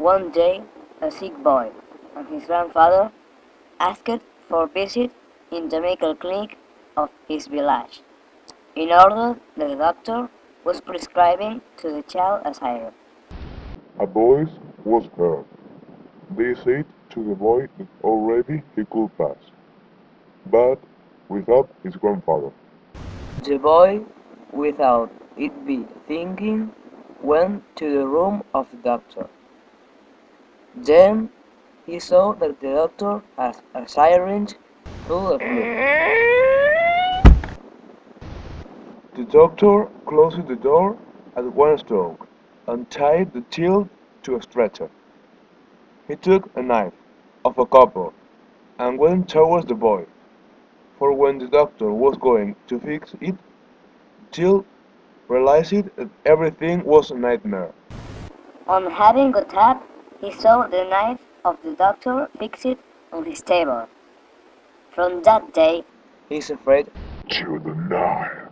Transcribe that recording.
One day, a sick boy and his grandfather asked for a visit in the medical clinic of his village, in order that the doctor was prescribing to the child a siren. A voice was heard. They said to the boy that already he could pass, but without his grandfather. The boy, without it be thinking, went to the room of the doctor. Then he saw that the doctor had a syringe full of fluid. The doctor closed the door at one stroke and tied the child to a stretcher. He took a knife of a copper and went towards the boy, for when the doctor was going to fix it, Jill realized that everything was a nightmare. I'm having a up, he saw the knife of the doctor fixed on his table. From that day, He's afraid To the knife.